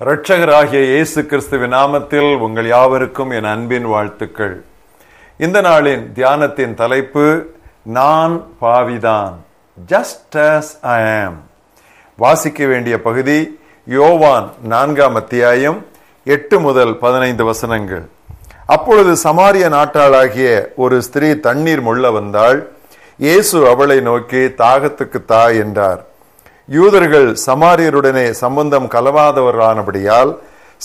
இரட்சகராகிய இயேசு கிறிஸ்துவின் நாமத்தில் உங்கள் யாவருக்கும் என் அன்பின் வாழ்த்துக்கள். இந்த நாளின் தியானத்தின் தலைப்பு நான் பாவிதான் ஜஸ்ட் அஸ் ஐ ஆம் வாசிக்க வேண்டிய பகுதி யோவான் நான்காம் அத்தியாயம் எட்டு முதல் பதினைந்து வசனங்கள். அப்பொழுது சமாரிய நாட்டாளாகிய ஒரு ஸ்திரீ தண்ணீர் முள்ள வந்தாள். இயேசு அவளை நோக்கி தாகத்துக்கு தா என்றார். யூதர்கள் சமாரியருடனே சம்பந்தம் கலவாதவரானபடியால்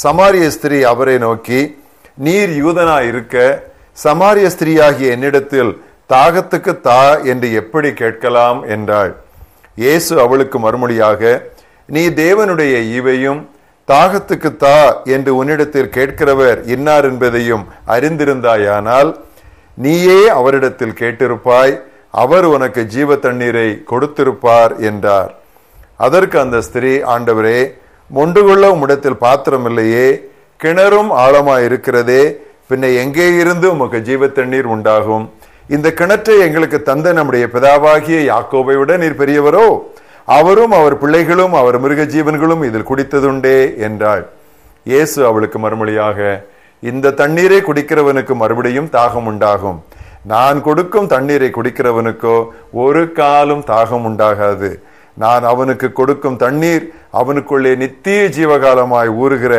சமாரிய ஸ்திரீ அவரை நோக்கி நீர் யூதனா இருக்க சமாரிய ஸ்திரீயாகிய என்னிடத்தில் தாகத்துக்கு தா என்று எப்படி கேட்கலாம்? என்றாள். இயேசு அவளுக்கு மறுமொழியாக நீ தேவனுடைய ஈவையும் தாகத்துக்கு தா என்று உன்னிடத்தில் கேட்கிறவர் இன்னார் என்பதையும் அறிந்திருந்தாயானால் நீயே அவரிடத்தில் கேட்டிருப்பாய் அவர் உனக்கு ஜீவ தண்ணீரை கொடுத்திருப்பார் என்றார். அதற்கு அந்த ஸ்திரீ ஆண்டவரே ஒன்று கொள்ள உம்மிடத்தில் பாத்திரம் இல்லையே கிணறும் ஆழமாக இருக்கிறதே பின்ன எங்கே இருந்து உமக்கு ஜீவ தண்ணீர் உண்டாகும்? இந்த கிணற்றை எங்களுக்கு தந்த நம்முடைய பிதாவாகிய யாக்கோவை விட நீர் பெரியவரோ? அவரும் அவர் பிள்ளைகளும் அவர் மிருக ஜீவன்களும் இதில் குடித்ததுண்டே என்றாள். இயேசு அவளுக்கு மறுமொழியாக இந்த தண்ணீரை குடிக்கிறவனுக்கு மறுபடியும் தாகம் உண்டாகும். நான் கொடுக்கும் தண்ணீரை குடிக்கிறவனுக்கோ ஒரு காலும் தாகம் உண்டாகாது. நான் அவனுக்கு கொடுக்கும் தண்ணீர் அவனுக்குள்ளே நித்திய ஜீவகாலமாய் ஊறுகிற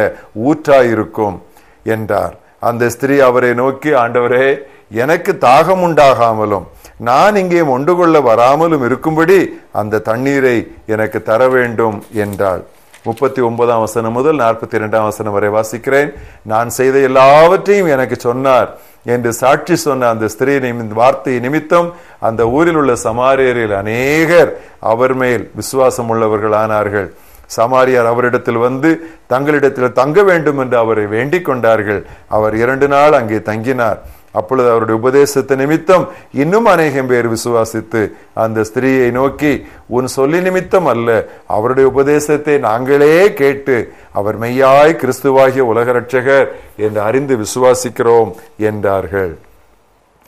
ஊற்றாயிருக்கும் என்றார். அந்த ஸ்திரீ அவரை நோக்கி ஆண்டவரே எனக்கு தாகம் உண்டாகாமலும் நான் இங்கே ஒன்று கொள்ள வராமலும் இருக்கும்படி அந்த தண்ணீரை எனக்கு தர வேண்டும் என்றாள். முப்பத்தி ஒன்பதாம் வசனம் முதல் நாற்பத்தி இரண்டாம் வசனம் வரை வாசிக்கிறேன். நான் செய்த எல்லாவற்றையும் எனக்கு சொன்னார். என்று சாட்சி சொன்ன அந்த ஸ்திரீ நிமி- வார்த்தை நிமித்தம் அந்த ஊரில் உள்ள சமாரியரில் அநேகர் அவர் மேல் விசுவாசம் உள்ளவர்கள் ஆனார்கள். சமாரியார் அவரிடத்தில் வந்து தங்களிடத்தில் தங்க வேண்டும் என்று அவரை வேண்டிக் கொண்டார்கள். அவர் இரண்டு நாள் அங்கே தங்கினார். அப்பொழுது அவருடைய உபதேசத்தை நிமித்தம் இன்னும் அநேகம் பேர் விசுவாசித்து அந்த ஸ்திரீயை நோக்கி உன் சொல்லி நிமித்தம் அல்ல அவருடைய உபதேசத்தை நாங்களே கேட்டு அவர் மெய்யாய் கிறிஸ்துவாகிய உலக ரட்சகர் என்று அறிந்து விசுவாசிக்கிறோம் என்றார்கள்.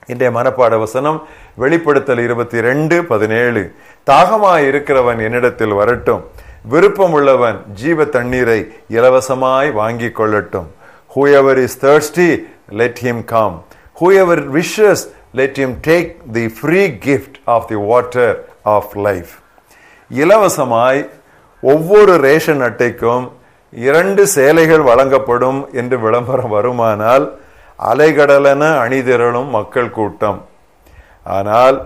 இன்றைய மனப்பாட வசனம் வெளிப்படுத்தல் இருபத்தி ரெண்டு பதினேழு. தாகமாய் இருக்கிறவன் என்னிடத்தில் வரட்டும். விருப்பம் உள்ளவன் ஜீவ தண்ணீரை இலவசமாய் வாங்கிக் கொள்ளட்டும். Whoever is thirsty let him come whoever wishes let him take the free gift of the water of life. இலவசமாய் ஒவ்வொரு ரேஷன் அட்டைக்கும் இரண்டு சேலைகள் வழங்கப்படும் என்று விளம்பரம் வருமானால் அலைகடலென அணிதிரளும் மக்கள் கூட்டம். ஆனால்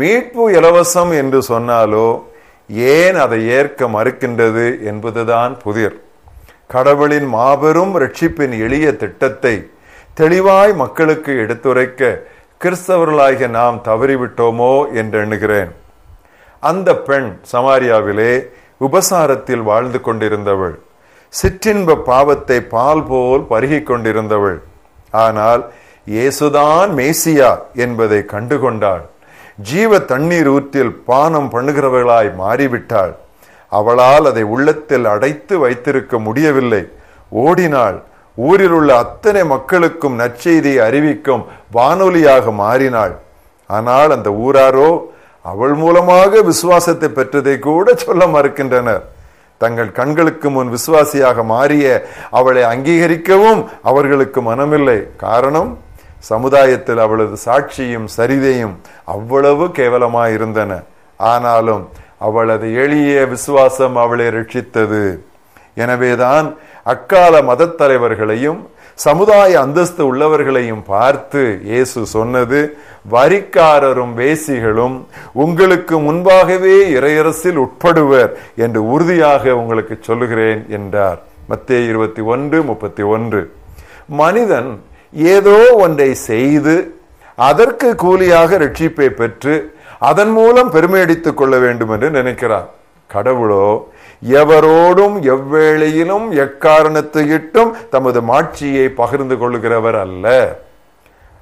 மீட்பு இலவசம் என்று சொன்னாலோ ஏன் அதை ஏற்க மறுக்கின்றது என்பதுதான் புதிர். கடவுளின் மாபெரும் ரட்சிப்பின் எளிய திட்டத்தை தெளிவாய் மக்களுக்கு எடுத்துரைக்க கிறிஸ்தவர்களாகிய நாம் தவறிவிட்டோமோ என்று எண்ணுகிறேன். அந்த பெண் சமாரியாவிலே உபசாரத்தில் வாழ்ந்து கொண்டிருந்தவள். சிற்றின்ப பாவத்தை பால் போல் பருகி கொண்டிருந்தவள். ஆனால் இயேசுதான் மேசியா என்பதை கண்டுகொண்டாள். ஜீவ தண்ணீர் ஊற்றில் பானம் பண்ணுகிறவர்களாய் மாறிவிட்டாள். அவளால் அதை உள்ளத்தில் அடைத்து வைத்திருக்க முடியவில்லை. ஓடினாள். ஊரில் உள்ள அத்தனை மக்களுக்கும் நற்செய்தியை அறிவிக்கும் வானொலியாக மாறினாள். ஆனால் அந்த ஊராரோ அவள் மூலமாக விசுவாசத்தை பெற்றதை கூட சொல்ல மறுக்கின்றனர். தங்கள் கண்களுக்கு முன் விசுவாசியாக மாறிய அவளை அங்கீகரிக்கவும் அவர்களுக்கு மனமில்லை. காரணம் சமுதாயத்தில் அவளது சாட்சியும் சரிதையும் அவ்வளவு கேவலமாயிருந்தன. ஆனாலும் அவளது எளிய விசுவாசம் அவளை ரட்சித்தது. எனவேதான் அக்கால மதத் தலைவர்களையும் சமுதாய அந்தஸ்து உள்ளவர்களையும் பார்த்து இயேசு சொன்னது வரிக்காரரும் வேசிகளும் உங்களுக்கு முன்பாகவே இறையரசில் உட்படுவர் என்று உறுதியாக உங்களுக்கு சொல்லுகிறேன் என்றார். மத்திய இருபத்தி ஒன்று முப்பத்தி ஒன்று. மனிதன் ஏதோ ஒன்றை செய்து அதற்கு கூலியாக ரட்சிப்பை பெற்று அதன் மூலம் பெருமையடித்துக் கொள்ள வேண்டும் என்று நினைக்கிறார். கடவுளோ எவரோடும் எவ்வேளையிலும் எக்காரணத்தையிட்டும் தமது மாட்சியை பகிர்ந்து கொள்ளுகிறவர் அல்ல.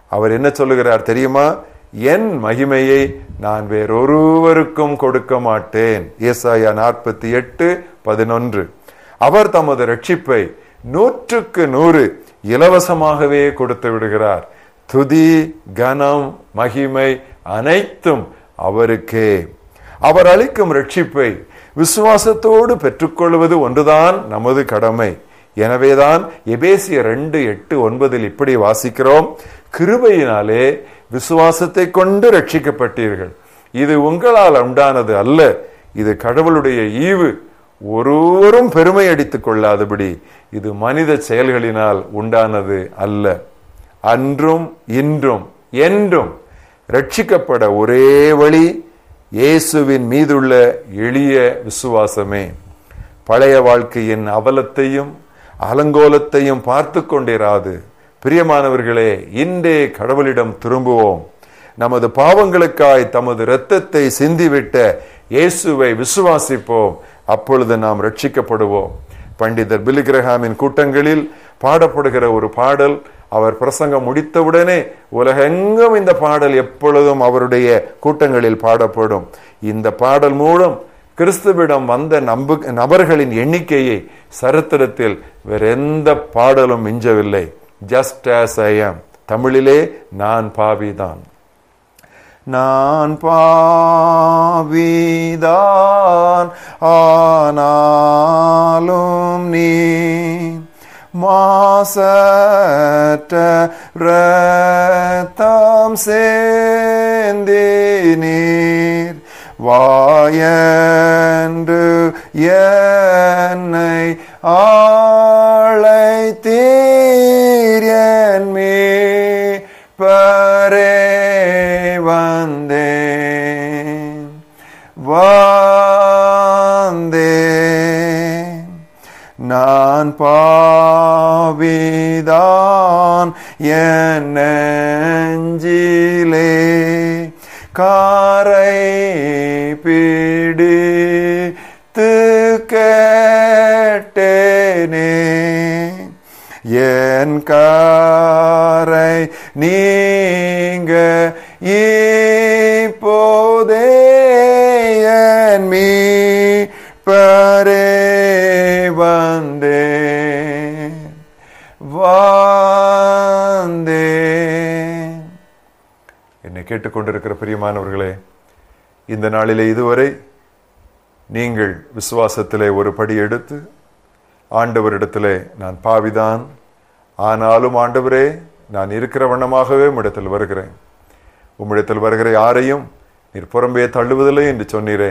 அவர் என்ன சொல்லுகிறார் தெரியுமா? என் மகிமையை நான் வேறொருவருக்கும் கொடுக்க மாட்டேன். ஏசாயா நாற்பத்தி எட்டு பதினொன்று. அவர் தமது ரட்சிப்பை நூற்றுக்கு நூறு இலவசமாகவே கொடுத்து விடுகிறார். துதி கனம் மகிமை அனைத்தும் அவருக்கே. அவர் அளிக்கும் ரட்சிப்பை விசுவாசத்தோடு பெற்றுக்கொள்வது ஒன்றுதான் நமது கடமை. எனவேதான் எபேசிய ரெண்டு எட்டு ஒன்பதில் இப்படி வாசிக்கிறோம். கிருபையினாலே விசுவாசத்தை கொண்டு ரட்சிக்கப்பட்டீர்கள். இது உங்களால் உண்டானது அல்ல. இது கடவுளுடைய ஈவு. ஒருவரும் பெருமை அடித்துக் கொள்ளாதபடி இது மனித செயல்களினால் உண்டானது அல்ல. அன்றும் இன்றும் என்றும் ரட்சிக்கப்பட ஒரே வழி இயேசுவின் மீதுள்ள எளிய விசுவாசமே. பழைய வாழ்க்கையின் அவலத்தையும் அலங்கோலத்தையும் பார்த்து கொண்டிராது. பிரியமானவர்களே இன்றே கடவுளிடம் திரும்புவோம். நமது பாவங்களுக்காய் தமது இரத்தத்தை சிந்திவிட்ட இயேசுவை விசுவாசிப்போம். அப்பொழுது நாம் ரட்சிக்கப்படுவோம் பண்டிதர் பிலிகிரஹாமின் கூட்டங்களில் பாடப்படுகிற ஒரு பாடல் அவர் பிரசங்கம் முடித்தவுடனே உலகெங்கும் இந்த பாடல் எப்பொழுதும் அவருடைய கூட்டங்களில் பாடப்படும். இந்த பாடல் மூலம் கிறிஸ்துவிடம் வந்த நம்பு நபர்களின் எண்ணிக்கையை சரித்திரத்தில் வேற எந்த பாடலும் மிஞ்சவில்லை. ஜஸ்ட் ஆஸ் ஐ ஆம் தமிழிலே நான் பாவிதான். நான் பாவிதான். ஆனாலும் நீ மாசற்ற ரத்தம் சேந்தி நீர் வாயன்று என்னை ஆழைத்தீர் என் மீட்பரே வந்தேன். வந்தேன். நான் பாவிதான் என் நெஞ்சிலே காரை பிடித்து கேட்டேனே என் காரை நீங்க இப்போதே கேட்டுக்கொண்டிருக்கிற பிரியமானவர்களே இந்த நாளிலே இதுவரை நீங்கள் விசுவாசத்திலே ஒரு படி எடுத்து ஆண்டவரிடத்திலே நான் பாவிதான். ஆனாலும் ஆண்டவரே நான் இருக்கிற வண்ணமாகவே உம்மிடத்தில் வருகிறேன். உம்மிடத்தில் வருகிற யாரையும் நீர் புறம்பே தள்ளுவதில்லை என்று சொன்னீரே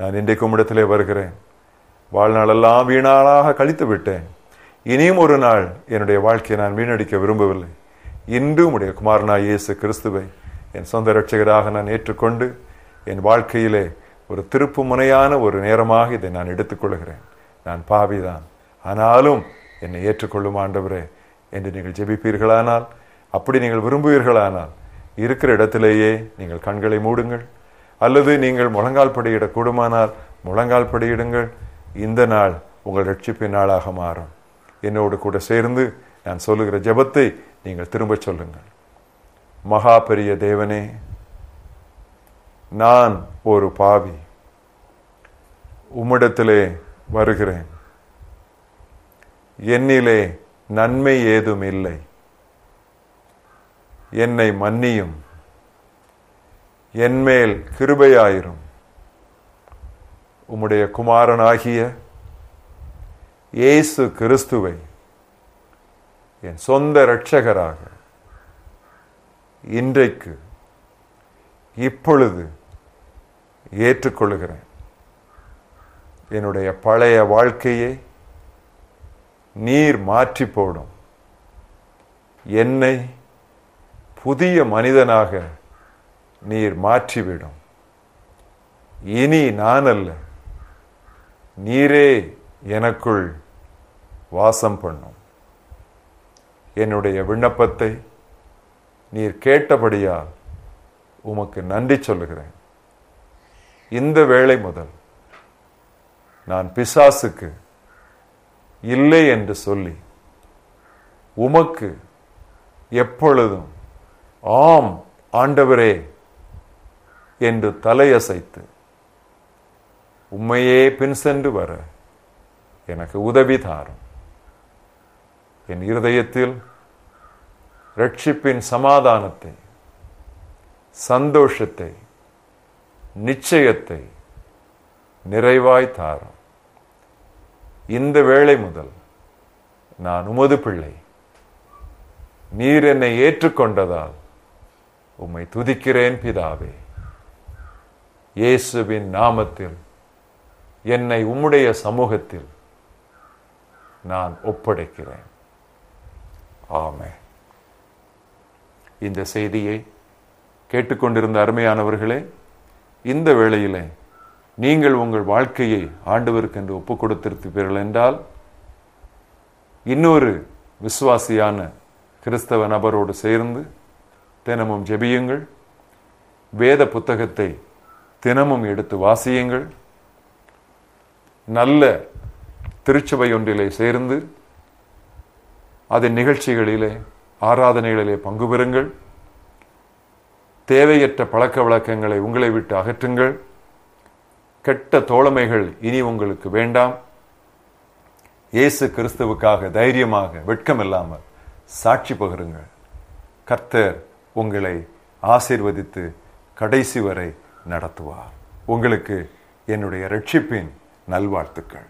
நான் இன்றைக்கு உம்மிடத்திலே வருகிறேன். வாழ்நாளெல்லாம் வீணாளாக கழித்து விட்டேன். இனியும் ஒரு நாள் என்னுடைய வாழ்க்கையை நான் வீணடிக்க விரும்பவில்லை. இன்று உடைய குமாரனா இயேசு கிறிஸ்துவை என் சொந்த ரட்சகராக நான் ஏற்றுக்கொண்டு என் வாழ்க்கையிலே ஒரு திருப்பு முனையான ஒரு நேரமாக இதை நான் எடுத்துக்கொள்கிறேன். நான் பாவிதான். ஆனாலும் என்னை ஏற்றுக்கொள்ளும் ஆண்டவரே என்று நீங்கள் ஜெபிப்பீர்களானால் அப்படி நீங்கள் விரும்புவீர்களானால் இருக்கிற இடத்திலேயே நீங்கள் கண்களை மூடுங்கள். அல்லது நீங்கள் முழங்கால் படியிடக்கூடுமானால் முழங்கால் படியிடுங்கள். இந்த நாள் உங்கள் ரட்சிப்பின் நாளாக மாறும். என்னோடு கூட சேர்ந்து நான் சொல்லுகிற ஜெபத்தை நீங்கள் திரும்ப சொல்லுங்கள். மகா பெரிய தேவனே நான் ஒரு பாவி. உம்மிடத்திலே வருகிறேன். என்னிலே நன்மை ஏதும் இல்லை. என்னை மன்னியும். என்மேல் கிருபையாயிரும். உம்முடைய குமாரனாகிய இயேசு கிறிஸ்துவை என் சொந்த இரட்சகராக இன்றைக்கு இப்பொழுது ஏற்றுக்கொள்கிறேன். என்னுடைய பழைய வாழ்க்கையை நீர் மாற்றி போடும். என்னை புதிய மனிதனாக நீர் மாற்றிவிடும். இனி நான் அல்ல நீரே எனக்குள் வாசம் பண்ணும். என்னுடைய விண்ணப்பத்தை நீர் கேட்டபடியால் உமக்கு நன்றி சொல்லுகிறேன். இந்த வேளை முதல் நான் பிசாசுக்கு இல்லை என்று சொல்லி உமக்கு எப்பொழுதும் ஆம் ஆண்டவரே என்று தலையசைத்து உம்மையே பின் சென்று வர எனக்கு உதவி தாரும். என் இருதயத்தில் ரட்சிப்பின் சமாதானத்தை சந்தோஷத்தை நிச்சயத்தை நிறைவாய் தாரும். இந்த வேளை முதல் நான் உமது பிள்ளை நீர் என்னை ஏற்றுக்கொண்டதால் உம்மை துதிக்கிறேன் பிதாவே. இயேசுவின் நாமத்தில் என்னை உம்முடைய சமூகத்தில் நான் ஒப்படைக்கிறேன். ஆமே இந்த செய்தியை கேட்டுக்கொண்டிருந்த அருமையானவர்களே இந்த வேளையிலே நீங்கள் உங்கள் வாழ்க்கையை ஆண்டவருக்கென்று ஒப்பு கொடுத்திருப்பீர்கள் என்றால் இன்னொரு விசுவாசியான கிறிஸ்தவ நபரோடு சேர்ந்து தினமும் ஜெபியுங்கள் வேத புத்தகத்தை தினமும் எடுத்து வாசியுங்கள் நல்ல திருச்சபை ஒன்றிலே சேர்ந்து அதன் நிகழ்ச்சிகளிலே ஆராதனைகளிலே பங்கு பெறுங்கள். தேவையற்ற பழக்க வழக்கங்களை உங்களை விட்டு அகற்றுங்கள். கெட்ட தோழமைகள் இனி உங்களுக்கு வேண்டாம். இயேசு கிறிஸ்துவுக்காக தைரியமாக வெட்கமில்லாமல் சாட்சி பகிருங்கள். கர்த்தர் உங்களை ஆசீர்வதித்து கடைசி வரை நடத்துவார். உங்களுக்கு என்னுடைய ரட்சிப்பின் நல்வாழ்த்துக்கள்.